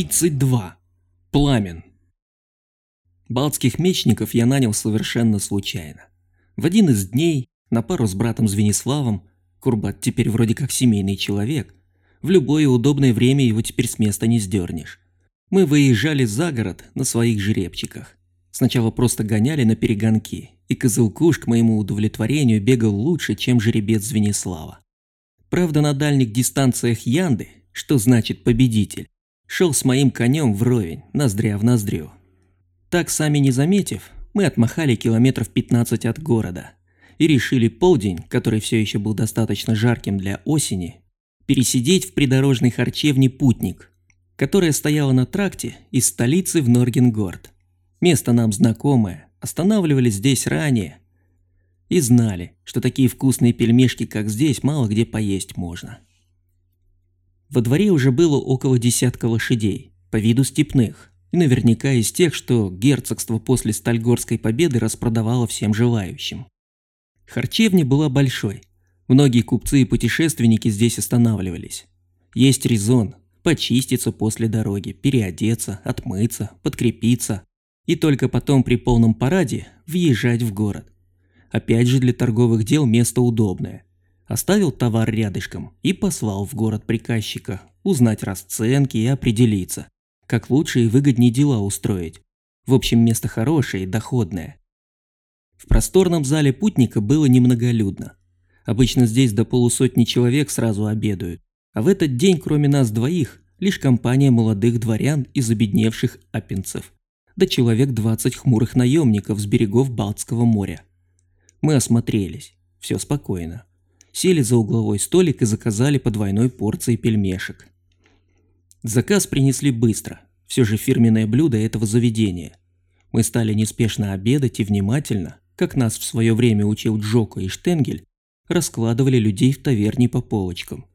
32. Пламен. Балтских мечников я нанял совершенно случайно. В один из дней, на пару с братом Звениславом, Курбат теперь вроде как семейный человек, в любое удобное время его теперь с места не сдернешь. Мы выезжали за город на своих жеребчиках. Сначала просто гоняли на перегонки, и Козылкуш к моему удовлетворению бегал лучше, чем жеребец Звенислава. Правда, на дальних дистанциях Янды, что значит победитель, шел с моим конем вровень, ноздря в ноздрю. Так, сами не заметив, мы отмахали километров 15 от города и решили полдень, который все еще был достаточно жарким для осени, пересидеть в придорожной харчевне «Путник», которая стояла на тракте из столицы в Норгенгорд. Место нам знакомое, останавливались здесь ранее и знали, что такие вкусные пельмешки, как здесь, мало где поесть можно. Во дворе уже было около десятка лошадей, по виду степных, и наверняка из тех, что герцогство после Стальгорской победы распродавало всем желающим. Харчевня была большой. Многие купцы и путешественники здесь останавливались. Есть резон почиститься после дороги, переодеться, отмыться, подкрепиться и только потом при полном параде въезжать в город. Опять же для торговых дел место удобное оставил товар рядышком и послал в город приказчика узнать расценки и определиться, как лучше и выгоднее дела устроить. В общем, место хорошее и доходное. В просторном зале путника было немноголюдно. Обычно здесь до полусотни человек сразу обедают, а в этот день, кроме нас двоих, лишь компания молодых дворян из обедневших аппинцев, да человек 20 хмурых наемников с берегов Балтского моря. Мы осмотрелись, все спокойно сели за угловой столик и заказали по двойной порции пельмешек. Заказ принесли быстро, все же фирменное блюдо этого заведения. Мы стали неспешно обедать и внимательно, как нас в свое время учил Джоко и Штенгель, раскладывали людей в таверне по полочкам.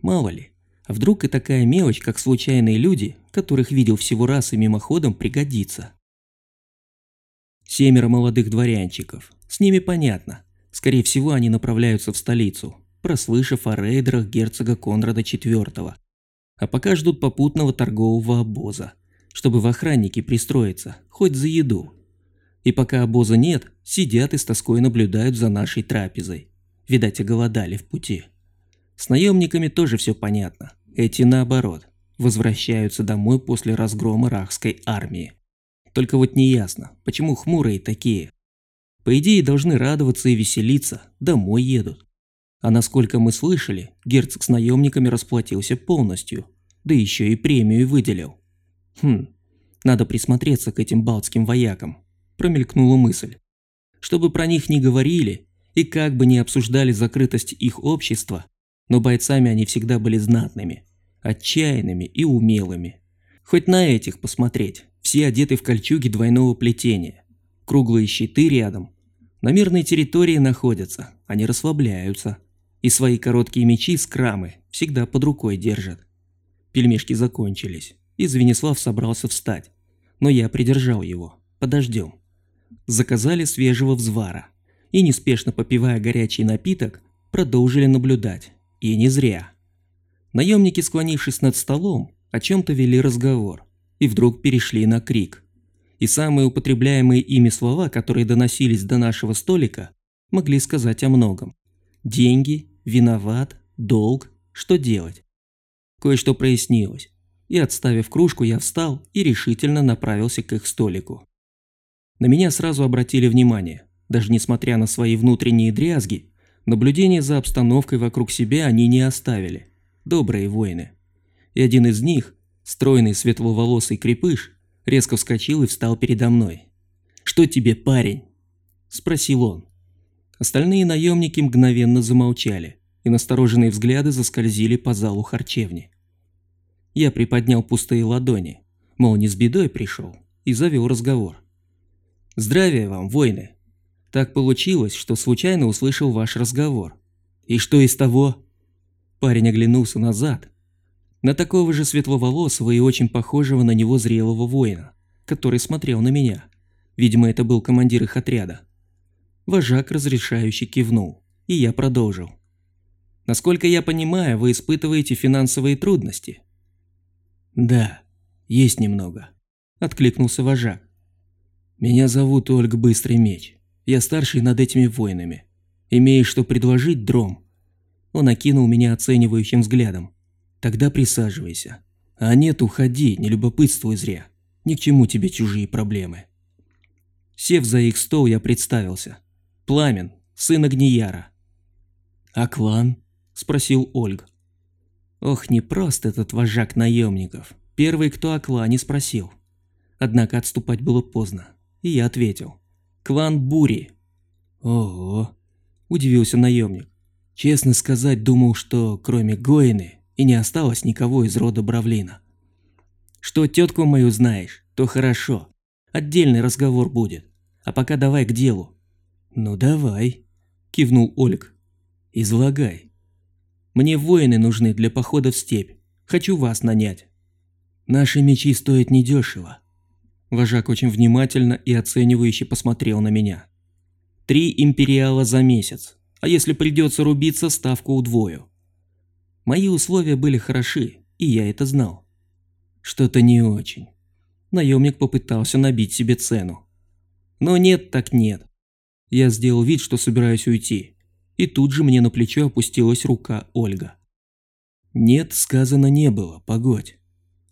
Мало ли, а вдруг и такая мелочь, как случайные люди, которых видел всего раз и мимоходом, пригодится. Семеро молодых дворянчиков. С ними понятно. Скорее всего, они направляются в столицу, прослышав о рейдерах герцога Конрада IV. А пока ждут попутного торгового обоза, чтобы в охранники пристроиться, хоть за еду. И пока обоза нет, сидят и с тоской наблюдают за нашей трапезой. Видать, оголодали в пути. С наемниками тоже все понятно. Эти наоборот, возвращаются домой после разгрома рахской армии. Только вот неясно, почему хмурые такие, по идее, должны радоваться и веселиться, домой едут. А насколько мы слышали, герцог с наемниками расплатился полностью, да еще и премию выделил. Хм, надо присмотреться к этим балтским воякам, промелькнула мысль. Чтобы про них не говорили и как бы не обсуждали закрытость их общества, но бойцами они всегда были знатными, отчаянными и умелыми. Хоть на этих посмотреть, все одеты в кольчуги двойного плетения, круглые щиты рядом, на мирной территории находятся, они расслабляются. И свои короткие мечи с крамы всегда под рукой держат. Пельмешки закончились, и Звенислав собрался встать. Но я придержал его. Подождем. Заказали свежего взвара. И неспешно попивая горячий напиток, продолжили наблюдать. И не зря. Наемники, склонившись над столом, о чем-то вели разговор. И вдруг перешли на крик и самые употребляемые ими слова, которые доносились до нашего столика, могли сказать о многом. Деньги, виноват, долг, что делать? Кое-что прояснилось, и отставив кружку, я встал и решительно направился к их столику. На меня сразу обратили внимание, даже несмотря на свои внутренние дрязги, наблюдение за обстановкой вокруг себя они не оставили. Добрые воины. И один из них, стройный светловолосый крепыш, резко вскочил и встал передо мной. «Что тебе, парень?» – спросил он. Остальные наемники мгновенно замолчали, и настороженные взгляды заскользили по залу харчевни. Я приподнял пустые ладони, мол, не с бедой пришел, и завел разговор. «Здравия вам, воины! Так получилось, что случайно услышал ваш разговор. И что из того?» Парень оглянулся назад на такого же светловолосого и очень похожего на него зрелого воина, который смотрел на меня. Видимо, это был командир их отряда. Вожак разрешающий кивнул, и я продолжил. Насколько я понимаю, вы испытываете финансовые трудности. Да, Есть немного. Откликнулся вожак. Меня зовут Ольг Быстрый Меч. Я старший над этими воинами. Имеешь что предложить, Дром? Он окинул меня оценивающим взглядом. Тогда присаживайся. А нет, уходи, не любопытствуй зря. Ни к чему тебе чужие проблемы. Сев за их стол, я представился. Пламен, сын Агнияра. «А клан?» – спросил Ольг. Ох, не прост этот вожак наемников. Первый, кто о клане спросил. Однако отступать было поздно, и я ответил. «Клан Бури». «Ого!» – удивился наемник. Честно сказать, думал, что кроме Гоины и не осталось никого из рода Бравлина. Что тетку мою знаешь, то хорошо. Отдельный разговор будет. А пока давай к делу. Ну давай, кивнул Ольг. Излагай. Мне воины нужны для похода в степь. Хочу вас нанять. Наши мечи стоят недешево. Вожак очень внимательно и оценивающе посмотрел на меня. Три империала за месяц, а если придется рубиться, ставку удвою. Мои условия были хороши, и я это знал. Что-то не очень. Наемник попытался набить себе цену. Но нет так нет. Я сделал вид, что собираюсь уйти. И тут же мне на плечо опустилась рука Ольга. Нет, сказано не было, погодь.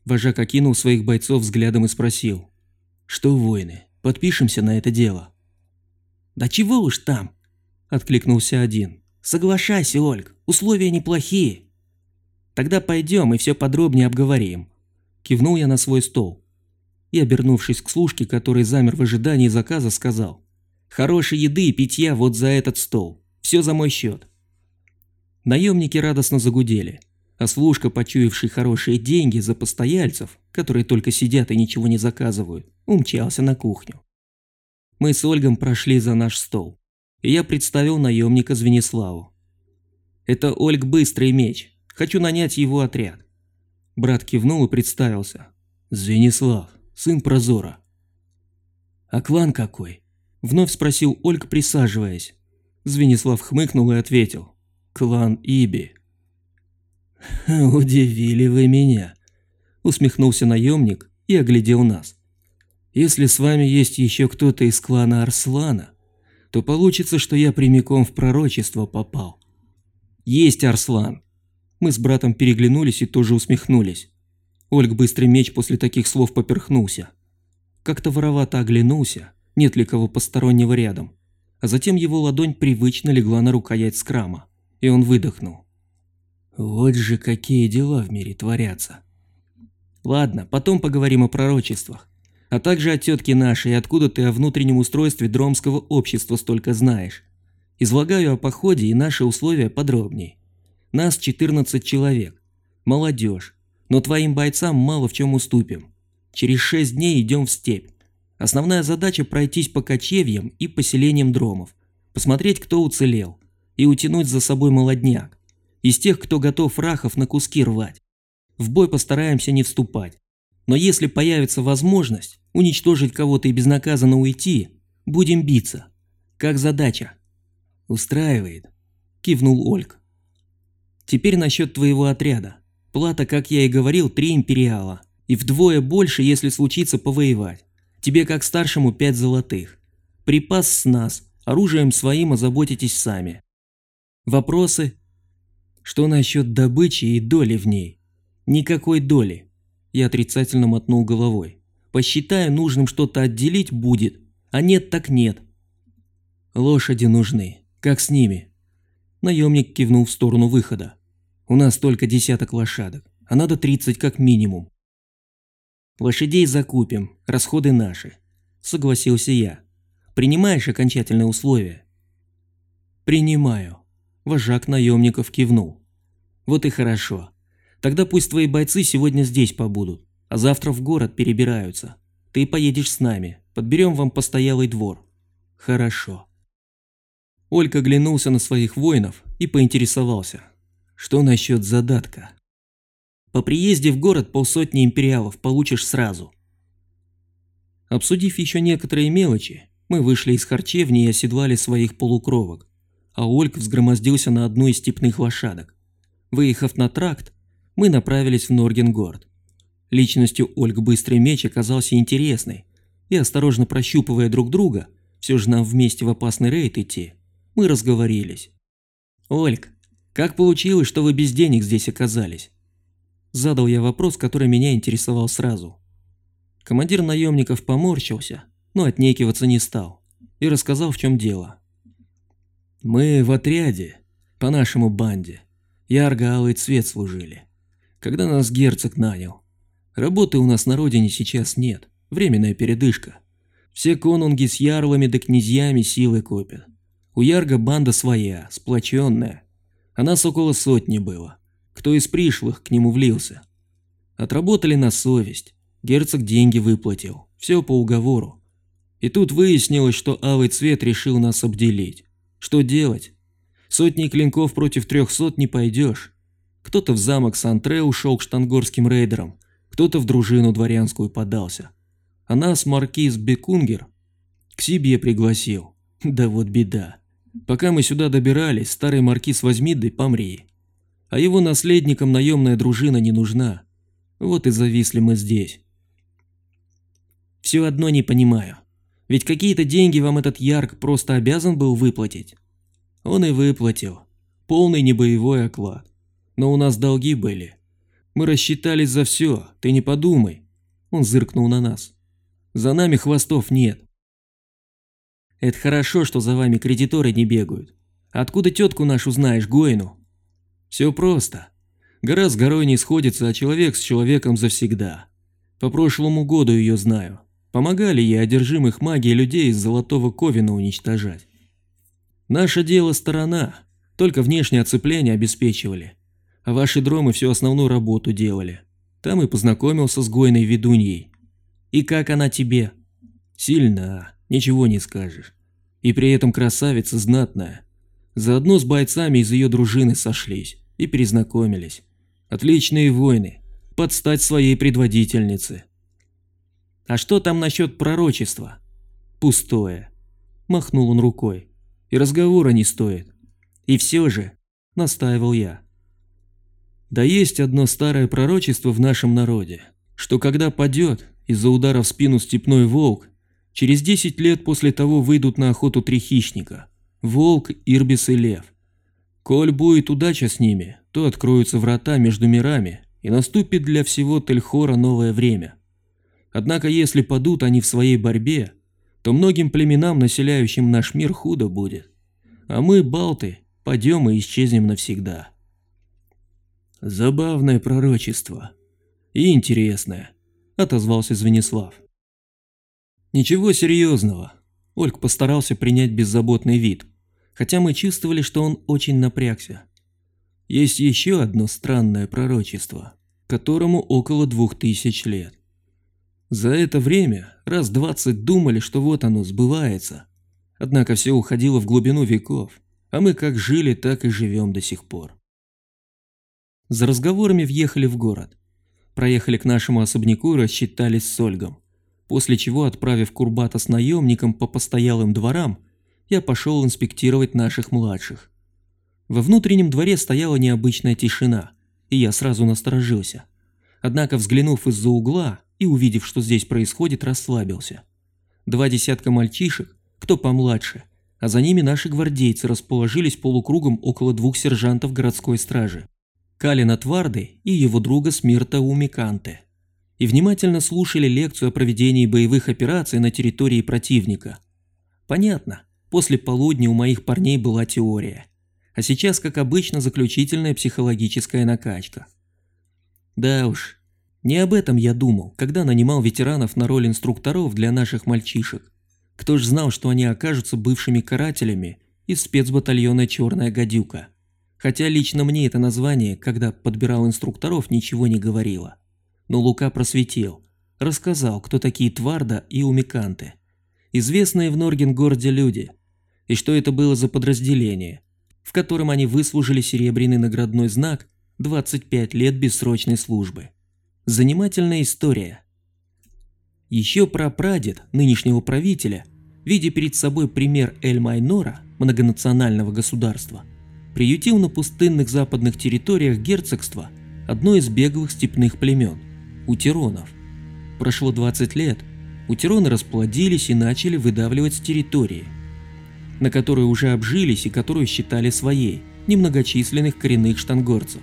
Вожак окинул своих бойцов взглядом и спросил. Что, воины, подпишемся на это дело? Да чего уж там, откликнулся один. Соглашайся, Ольг, условия неплохие. Тогда пойдем и все подробнее обговорим. Кивнул я на свой стол. И, обернувшись к служке, который замер в ожидании заказа, сказал. Хорошей еды и питья вот за этот стол. Все за мой счет. Наемники радостно загудели, а служка, почуявший хорошие деньги за постояльцев, которые только сидят и ничего не заказывают, умчался на кухню. Мы с Ольгом прошли за наш стол, и я представил наемника Звениславу. Это Ольг Быстрый Меч, Хочу нанять его отряд. Брат кивнул и представился. Звенислав, сын Прозора. А клан какой? Вновь спросил Ольг, присаживаясь. Звенислав хмыкнул и ответил. Клан Иби. «Удивили вы меня», – усмехнулся наемник и оглядел нас. «Если с вами есть еще кто-то из клана Арслана, то получится, что я прямиком в пророчество попал». «Есть Арслан», мы с братом переглянулись и тоже усмехнулись. Ольг быстрый меч после таких слов поперхнулся. Как-то воровато оглянулся, нет ли кого постороннего рядом. А затем его ладонь привычно легла на рукоять скрама, и он выдохнул. Вот же какие дела в мире творятся. Ладно, потом поговорим о пророчествах. А также о тетке нашей, откуда ты о внутреннем устройстве дромского общества столько знаешь. Излагаю о походе и наши условия подробнее. Нас 14 человек. Молодежь. Но твоим бойцам мало в чем уступим. Через 6 дней идем в степь. Основная задача пройтись по кочевьям и поселениям дромов. Посмотреть, кто уцелел. И утянуть за собой молодняк. Из тех, кто готов рахов на куски рвать. В бой постараемся не вступать. Но если появится возможность уничтожить кого-то и безнаказанно уйти, будем биться. Как задача? Устраивает. Кивнул Ольг. Теперь насчет твоего отряда. Плата, как я и говорил, три империала. И вдвое больше, если случится повоевать. Тебе как старшему пять золотых. Припас с нас, оружием своим озаботитесь сами. Вопросы? Что насчет добычи и доли в ней? Никакой доли. Я отрицательно мотнул головой. Посчитаю нужным что-то отделить будет, а нет так нет. Лошади нужны. Как с ними? Наемник кивнул в сторону выхода. «У нас только десяток лошадок, а надо тридцать как минимум». «Лошадей закупим, расходы наши», – согласился я. «Принимаешь окончательные условия?» «Принимаю», – вожак наемников кивнул. «Вот и хорошо. Тогда пусть твои бойцы сегодня здесь побудут, а завтра в город перебираются. Ты поедешь с нами, подберем вам постоялый двор». «Хорошо». Олька оглянулся на своих воинов и поинтересовался, что насчет задатка. По приезде в город полсотни империалов получишь сразу. Обсудив еще некоторые мелочи, мы вышли из харчевни и оседлали своих полукровок, а Ольк взгромоздился на одну из степных лошадок. Выехав на тракт, мы направились в Норгенгорд. Личностью Ольг Быстрый Меч оказался интересной, и осторожно прощупывая друг друга, все же нам вместе в опасный рейд идти, мы разговорились. «Ольг, как получилось, что вы без денег здесь оказались?» Задал я вопрос, который меня интересовал сразу. Командир наемников поморщился, но отнекиваться не стал, и рассказал, в чем дело. «Мы в отряде, по нашему банде, ярко-алый цвет служили, когда нас герцог нанял. Работы у нас на родине сейчас нет, временная передышка. Все конунги с ярлами да князьями силы копят. У Ярга банда своя, сплоченная. А нас около сотни было. Кто из пришлых к нему влился. Отработали на совесть. Герцог деньги выплатил. Все по уговору. И тут выяснилось, что Алый Цвет решил нас обделить. Что делать? Сотни клинков против трехсот не пойдешь. Кто-то в замок Сантре ушел к штангорским рейдерам, кто-то в дружину дворянскую подался. А нас маркиз Бекунгер к себе пригласил. Да вот беда. Пока мы сюда добирались, старый маркиз возьми да помри. А его наследникам наемная дружина не нужна. Вот и зависли мы здесь. Все одно не понимаю. Ведь какие-то деньги вам этот Ярк просто обязан был выплатить. Он и выплатил. Полный небоевой оклад. Но у нас долги были. Мы рассчитались за все, ты не подумай. Он зыркнул на нас. За нами хвостов нет. Это хорошо, что за вами кредиторы не бегают. Откуда тетку нашу знаешь, Гоину? Все просто. Гора с горой не сходится, а человек с человеком завсегда. По прошлому году ее знаю. Помогали ей одержимых магией людей из Золотого Ковина уничтожать. Наше дело сторона, только внешнее оцепление обеспечивали. А ваши дромы всю основную работу делали. Там и познакомился с Гойной ведуньей. И как она тебе? Сильна, ничего не скажешь. И при этом красавица знатная. Заодно с бойцами из ее дружины сошлись и перезнакомились. Отличные воины, под стать своей предводительнице. А что там насчет пророчества? Пустое. Махнул он рукой. И разговора не стоит. И все же, настаивал я. Да есть одно старое пророчество в нашем народе, что когда падет из-за удара в спину степной волк, через 10 лет после того выйдут на охоту три хищника – волк, ирбис и лев. Коль будет удача с ними, то откроются врата между мирами и наступит для всего Тельхора новое время. Однако если падут они в своей борьбе, то многим племенам, населяющим наш мир, худо будет. А мы, балты, падем и исчезнем навсегда. Забавное пророчество. И интересное, отозвался Звенислав. Ничего серьезного. Ольг постарался принять беззаботный вид, хотя мы чувствовали, что он очень напрягся. Есть еще одно странное пророчество, которому около двух тысяч лет. За это время раз двадцать думали, что вот оно сбывается. Однако все уходило в глубину веков, а мы как жили, так и живем до сих пор. За разговорами въехали в город. Проехали к нашему особняку и рассчитались с Ольгом. После чего, отправив Курбата с наемником по постоялым дворам, я пошел инспектировать наших младших. Во внутреннем дворе стояла необычная тишина, и я сразу насторожился. Однако, взглянув из-за угла и увидев, что здесь происходит, расслабился. Два десятка мальчишек, кто помладше, а за ними наши гвардейцы расположились полукругом около двух сержантов городской стражи. Калина Тварды и его друга Смирта Умиканте, и внимательно слушали лекцию о проведении боевых операций на территории противника. Понятно, после полудня у моих парней была теория, а сейчас, как обычно, заключительная психологическая накачка. Да уж, не об этом я думал, когда нанимал ветеранов на роль инструкторов для наших мальчишек. Кто ж знал, что они окажутся бывшими карателями из спецбатальона «Черная гадюка». Хотя лично мне это название, когда подбирал инструкторов, ничего не говорило. Но Лука просветил, рассказал, кто такие Тварда и Умиканты. Известные в Норгенгорде люди. И что это было за подразделение, в котором они выслужили серебряный наградной знак 25 лет бессрочной службы. Занимательная история. Еще про прадед нынешнего правителя, видя перед собой пример Эль-Майнора, многонационального государства – приютил на пустынных западных территориях герцогства одно из беглых степных племен. У тиронов. Прошло 20 лет, у тироны расплодились и начали выдавливать с территории, на которой уже обжились и которую считали своей, немногочисленных коренных штангорцев.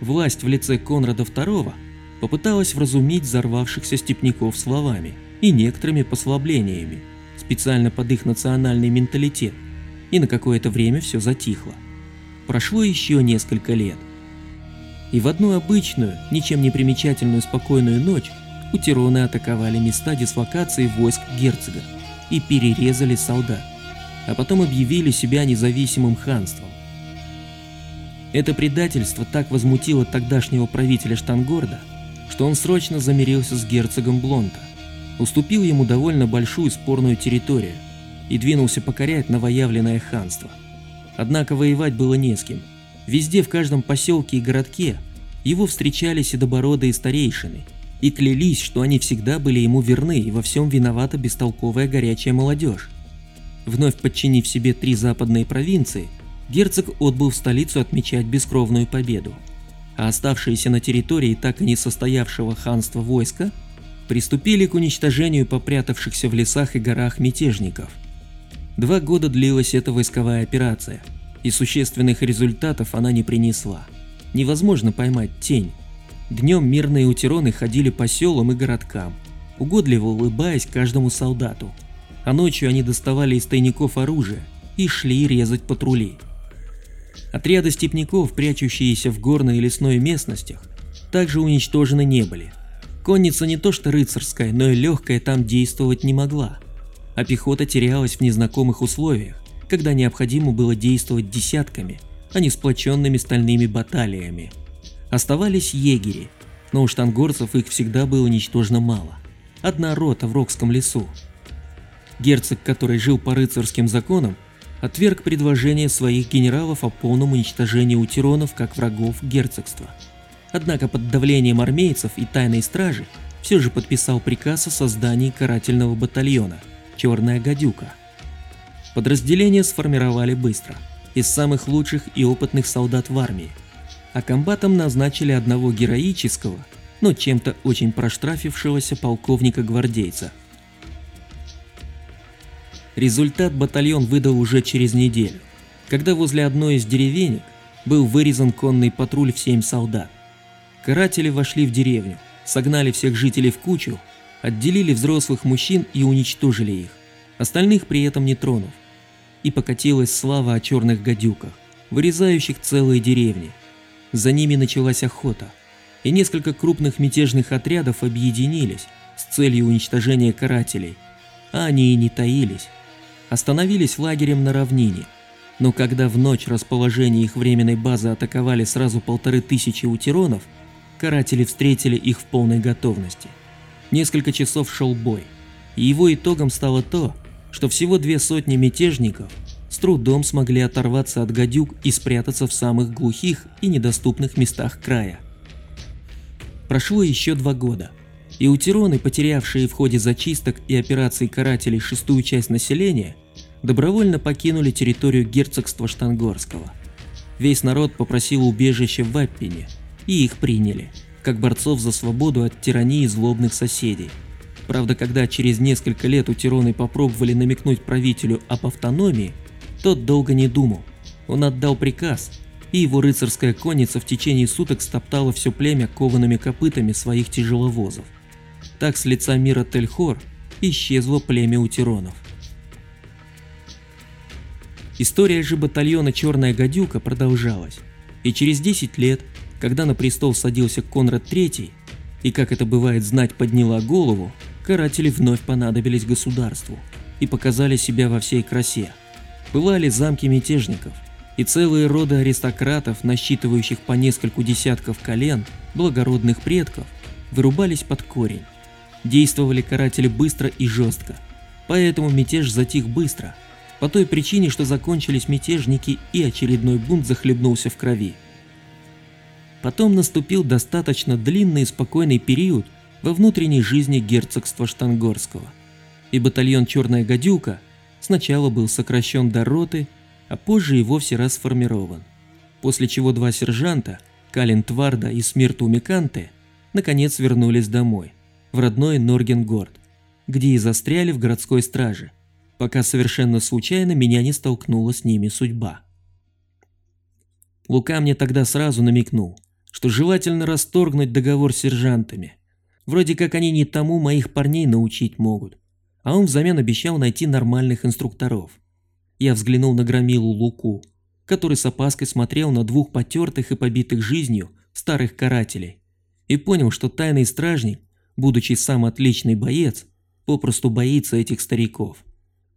Власть в лице Конрада II попыталась вразумить взорвавшихся степняков словами и некоторыми послаблениями, специально под их национальный менталитет, и на какое-то время все затихло. Прошло еще несколько лет. И в одну обычную, ничем не примечательную спокойную ночь у Тироны атаковали места дислокации войск герцога и перерезали солдат, а потом объявили себя независимым ханством. Это предательство так возмутило тогдашнего правителя Штангорда, что он срочно замирился с герцогом Блонта, уступил ему довольно большую спорную территорию и двинулся покорять новоявленное ханство. Однако воевать было не с кем. Везде, в каждом поселке и городке, его встречали седобородые старейшины и клялись, что они всегда были ему верны и во всем виновата бестолковая горячая молодежь. Вновь подчинив себе три западные провинции – герцог отбыл в столицу отмечать бескровную победу, а оставшиеся на территории так и не состоявшего ханства войска приступили к уничтожению попрятавшихся в лесах и горах мятежников. Два года длилась эта войсковая операция, и существенных результатов она не принесла. Невозможно поймать тень. Днем мирные утероны ходили по селам и городкам, угодливо улыбаясь каждому солдату, а ночью они доставали из тайников оружие и шли резать патрули. Отряды степняков, прячущиеся в горной и лесной местностях, также уничтожены не были. Конница не то что рыцарская, но и легкая там действовать не могла, а пехота терялась в незнакомых условиях, когда необходимо было действовать десятками, а не сплоченными стальными баталиями. Оставались егери, но у штангорцев их всегда было ничтожно мало. Одна рота в Рокском лесу. Герцог, который жил по рыцарским законам, отверг предложение своих генералов о полном уничтожении утиронов как врагов герцогства. Однако под давлением армейцев и тайной стражи все же подписал приказ о создании карательного батальона «Черная гадюка». Подразделение сформировали быстро, из самых лучших и опытных солдат в армии, а комбатом назначили одного героического, но чем-то очень проштрафившегося полковника-гвардейца – Результат батальон выдал уже через неделю, когда возле одной из деревенек был вырезан конный патруль в семь солдат. Каратели вошли в деревню, согнали всех жителей в кучу, отделили взрослых мужчин и уничтожили их, остальных при этом не тронув. И покатилась слава о черных гадюках, вырезающих целые деревни. За ними началась охота, и несколько крупных мятежных отрядов объединились с целью уничтожения карателей, а они и не таились остановились лагерем на равнине, но когда в ночь расположение их временной базы атаковали сразу полторы тысячи утиронов, каратели встретили их в полной готовности. Несколько часов шел бой, и его итогом стало то, что всего две сотни мятежников с трудом смогли оторваться от гадюк и спрятаться в самых глухих и недоступных местах края. Прошло еще два года, и утироны, потерявшие в ходе зачисток и операций карателей шестую часть населения, добровольно покинули территорию герцогства Штангорского. Весь народ попросил убежище в Аппине, и их приняли, как борцов за свободу от тирании злобных соседей. Правда, когда через несколько лет у Тироны попробовали намекнуть правителю об автономии, тот долго не думал. Он отдал приказ, и его рыцарская конница в течение суток стоптала все племя коваными копытами своих тяжеловозов. Так с лица мира Тельхор исчезло племя утиронов. История же батальона «Черная гадюка» продолжалась, и через 10 лет, когда на престол садился Конрад III, и как это бывает знать подняла голову, каратели вновь понадобились государству и показали себя во всей красе. Бывали замки мятежников и целые роды аристократов, насчитывающих по нескольку десятков колен, благородных предков, вырубались под корень. Действовали каратели быстро и жестко, поэтому мятеж затих быстро, по той причине, что закончились мятежники и очередной бунт захлебнулся в крови. Потом наступил достаточно длинный и спокойный период во внутренней жизни герцогства Штангорского, и батальон «Черная гадюка» сначала был сокращен до роты, а позже и вовсе расформирован, после чего два сержанта, Калин Тварда и Смирту Миканте, наконец вернулись домой, в родной Норгенгорд, где и застряли в городской страже, пока совершенно случайно меня не столкнула с ними судьба. Лука мне тогда сразу намекнул, что желательно расторгнуть договор с сержантами. Вроде как они не тому моих парней научить могут, а он взамен обещал найти нормальных инструкторов. Я взглянул на громилу Луку, который с опаской смотрел на двух потертых и побитых жизнью старых карателей, и понял, что тайный стражник, будучи сам отличный боец, попросту боится этих стариков.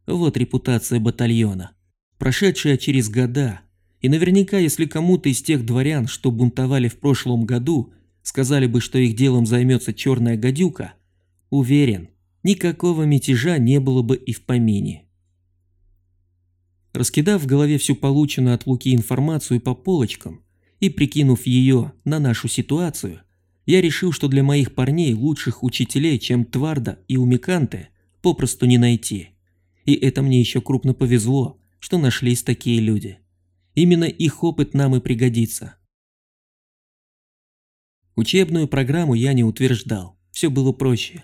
Вот репутация батальона, прошедшая через года, и наверняка, если кому-то из тех дворян, что бунтовали в прошлом году, сказали бы, что их делом займется черная гадюка, уверен, никакого мятежа не было бы и в помине. Раскидав в голове всю полученную от Луки информацию по полочкам и прикинув ее на нашу ситуацию, я решил, что для моих парней лучших учителей, чем Тварда и Умиканте, попросту не найти. И это мне еще крупно повезло, что нашлись такие люди. Именно их опыт нам и пригодится. Учебную программу я не утверждал, все было проще.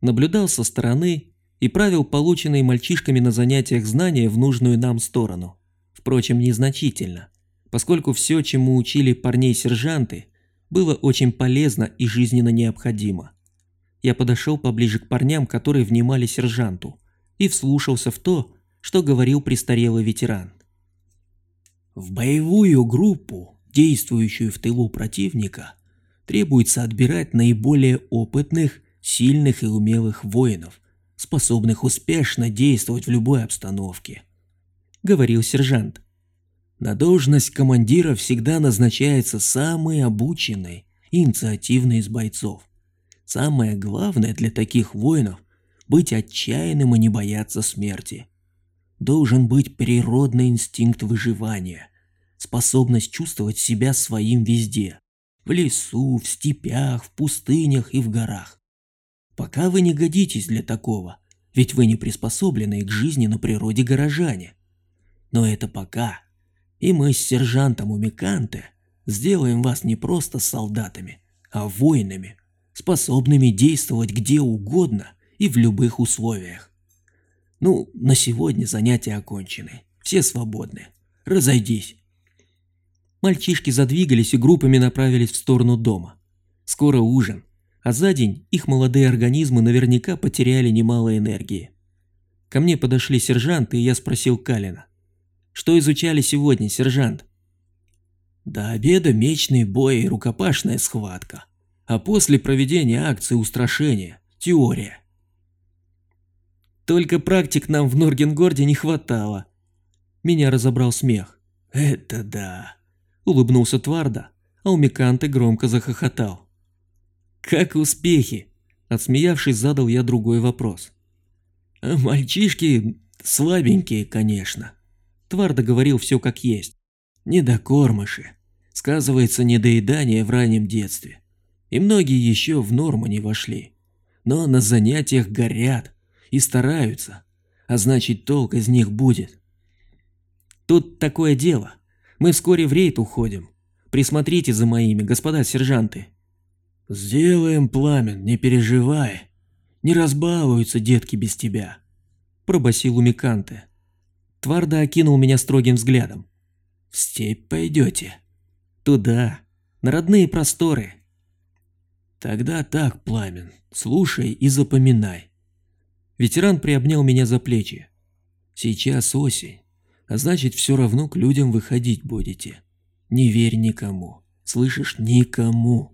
Наблюдал со стороны и правил полученные мальчишками на занятиях знания в нужную нам сторону. Впрочем, незначительно, поскольку все, чему учили парней-сержанты, было очень полезно и жизненно необходимо. Я подошел поближе к парням, которые внимали сержанту, и вслушался в то, что говорил престарелый ветеран. В боевую группу, действующую в тылу противника, требуется отбирать наиболее опытных, сильных и умелых воинов, способных успешно действовать в любой обстановке, говорил сержант. На должность командира всегда назначается самый обученный и инициативный из бойцов. Самое главное для таких воинов – быть отчаянным и не бояться смерти. Должен быть природный инстинкт выживания, способность чувствовать себя своим везде – в лесу, в степях, в пустынях и в горах. Пока вы не годитесь для такого, ведь вы не приспособлены к жизни на природе горожане. Но это пока – и мы с сержантом Умиканте сделаем вас не просто солдатами, а воинами, способными действовать где угодно и в любых условиях. Ну, на сегодня занятия окончены. Все свободны. Разойдись. Мальчишки задвигались и группами направились в сторону дома. Скоро ужин, а за день их молодые организмы наверняка потеряли немало энергии. Ко мне подошли сержанты, и я спросил Калина. Что изучали сегодня, сержант? До обеда мечный бой и рукопашная схватка. А после проведения акции устрашения – теория. Только практик нам в Норгенгорде не хватало. Меня разобрал смех. Это да. Улыбнулся Тварда, а у Миканты громко захохотал. Как успехи? Отсмеявшись, задал я другой вопрос. Мальчишки слабенькие, конечно. Твардо говорил все как есть. Недокормыши. Сказывается недоедание в раннем детстве. И многие еще в норму не вошли. Но на занятиях горят и стараются. А значит толк из них будет. Тут такое дело. Мы вскоре в рейд уходим. Присмотрите за моими, господа сержанты. Сделаем, Пламен, не переживай. Не разбалуются детки без тебя. Пробасил Умиканте. Твардо окинул меня строгим взглядом. «В степь пойдете?» «Туда, на родные просторы». «Тогда так, Пламен, слушай и запоминай». Ветеран приобнял меня за плечи. «Сейчас осень, а значит все равно к людям выходить будете. Не верь никому, слышишь, никому.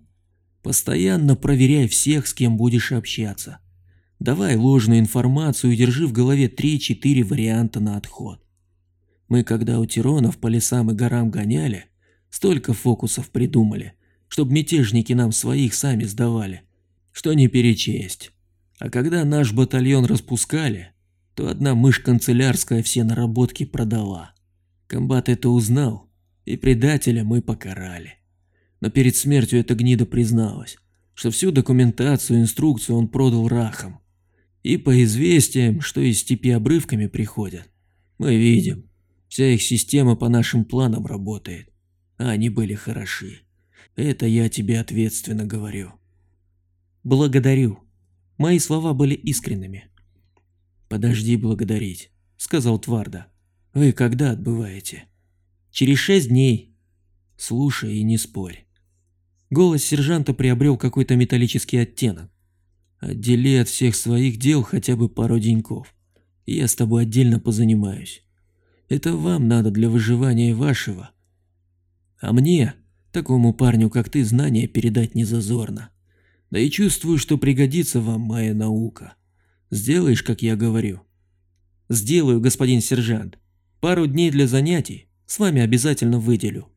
Постоянно проверяй всех, с кем будешь общаться. Давай ложную информацию и держи в голове 3-4 варианта на отход. Мы когда у Тиронов по лесам и горам гоняли, столько фокусов придумали, чтобы мятежники нам своих сами сдавали, что не перечесть. А когда наш батальон распускали, то одна мышь канцелярская все наработки продала. Комбат это узнал, и предателя мы покарали. Но перед смертью эта гнида призналась, что всю документацию, инструкцию он продал рахом. И по известиям, что из степи обрывками приходят, мы видим, вся их система по нашим планам работает. А они были хороши. Это я тебе ответственно говорю. Благодарю. Мои слова были искренними. Подожди благодарить, сказал Тварда. Вы когда отбываете? Через шесть дней. Слушай и не спорь. Голос сержанта приобрел какой-то металлический оттенок. Отдели от всех своих дел хотя бы пару деньков. Я с тобой отдельно позанимаюсь. Это вам надо для выживания вашего. А мне, такому парню, как ты, знания передать не зазорно. Да и чувствую, что пригодится вам моя наука. Сделаешь, как я говорю? Сделаю, господин сержант. Пару дней для занятий с вами обязательно выделю.